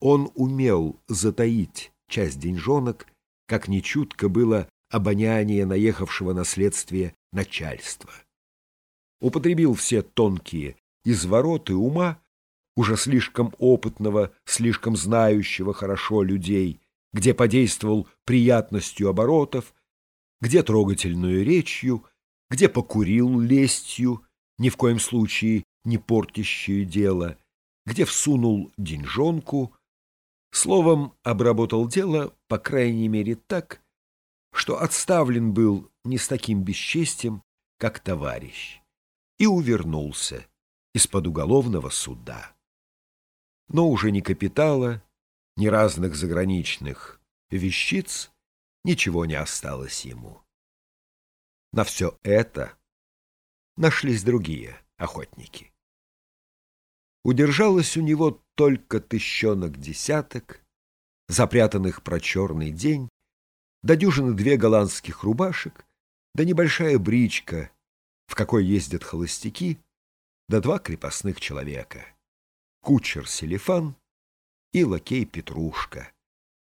Он умел затаить часть деньжонок, как нечутко было обоняние наехавшего на следствие начальства. Употребил все тонкие извороты ума, уже слишком опытного, слишком знающего хорошо людей, где подействовал приятностью оборотов, где трогательную речью, где покурил лестью, ни в коем случае не портящую дело, где всунул деньжонку, словом, обработал дело, по крайней мере, так, что отставлен был не с таким бесчестием, как товарищ, и увернулся из-под уголовного суда. Но уже ни капитала, ни разных заграничных вещиц ничего не осталось ему. На все это нашлись другие охотники. Удержалось у него только тыщенок десяток, запрятанных про черный день, да дюжины две голландских рубашек, да небольшая бричка, в какой ездят холостяки, да два крепостных человека — кучер Селифан и лакей Петрушка,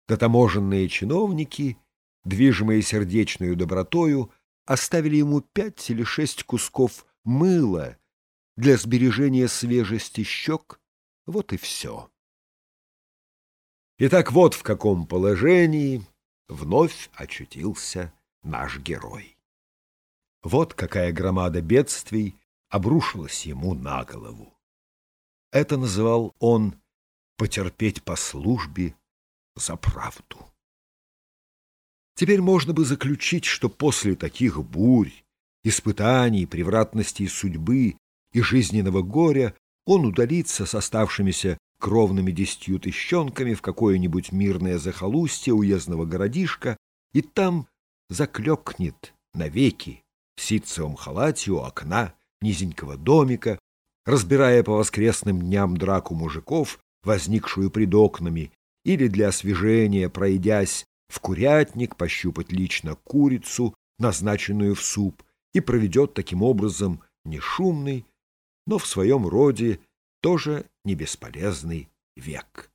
да таможенные чиновники, движимые сердечную добротою, оставили ему пять или шесть кусков мыла для сбережения свежести щек, вот и все. Итак, вот в каком положении вновь очутился наш герой. Вот какая громада бедствий обрушилась ему на голову. Это называл он «потерпеть по службе за правду». Теперь можно бы заключить, что после таких бурь, испытаний, превратностей судьбы и жизненного горя он удалится с оставшимися кровными десятью тыщенками в какое-нибудь мирное захолустье уездного городишка и там заклекнет навеки в ситцевом халате у окна низенького домика, разбирая по воскресным дням драку мужиков, возникшую пред окнами, или для освежения, пройдясь в курятник, пощупать лично курицу, назначенную в суп, и проведет таким образом не шумный, но в своем роде тоже не бесполезный век.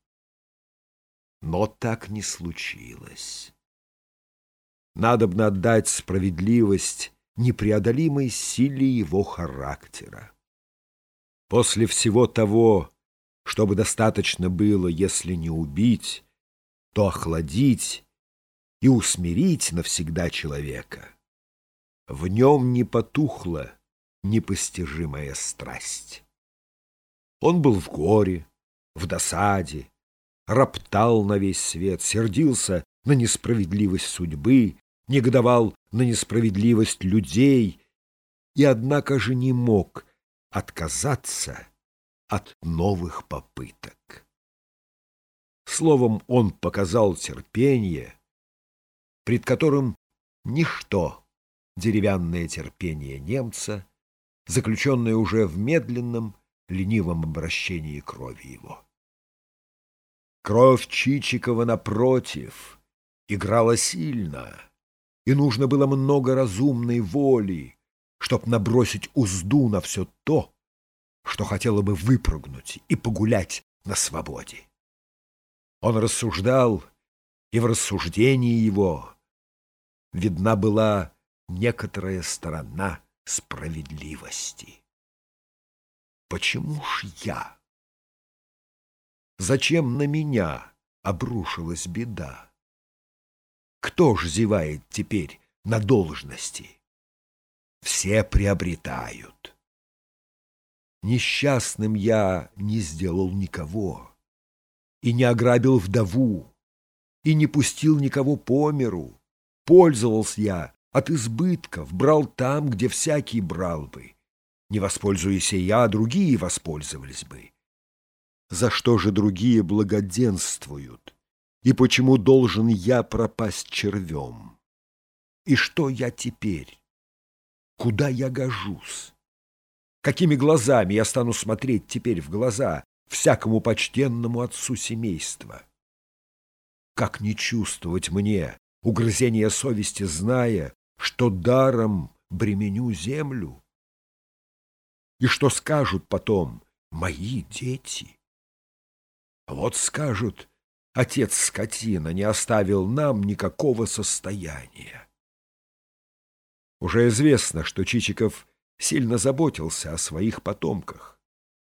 Но так не случилось. Надобно отдать справедливость непреодолимой силе его характера. После всего того, чтобы достаточно было, если не убить, то охладить и усмирить навсегда человека, в нем не потухла непостижимая страсть. Он был в горе, в досаде, роптал на весь свет, сердился на несправедливость судьбы, негодовал на несправедливость людей и, однако же, не мог отказаться от новых попыток. Словом, он показал терпение, пред которым ничто деревянное терпение немца, заключенное уже в медленном, ленивом обращении крови его. Кровь Чичикова, напротив, играла сильно, и нужно было много разумной воли, чтоб набросить узду на все то, что хотело бы выпрыгнуть и погулять на свободе. Он рассуждал, и в рассуждении его видна была некоторая сторона справедливости. Почему ж я? Зачем на меня обрушилась беда? Кто ж зевает теперь на должности? Все приобретают. Несчастным я не сделал никого, и не ограбил вдову, и не пустил никого по миру. Пользовался я от избытков, брал там, где всякий брал бы. Не воспользуясь я, другие воспользовались бы. За что же другие благоденствуют? И почему должен я пропасть червем? И что я теперь? Куда я гожусь? Какими глазами я стану смотреть теперь в глаза всякому почтенному отцу семейства? Как не чувствовать мне угрызения совести, зная, что даром бременю землю? И что скажут потом мои дети? Вот скажут, отец скотина не оставил нам никакого состояния. Уже известно, что Чичиков сильно заботился о своих потомках.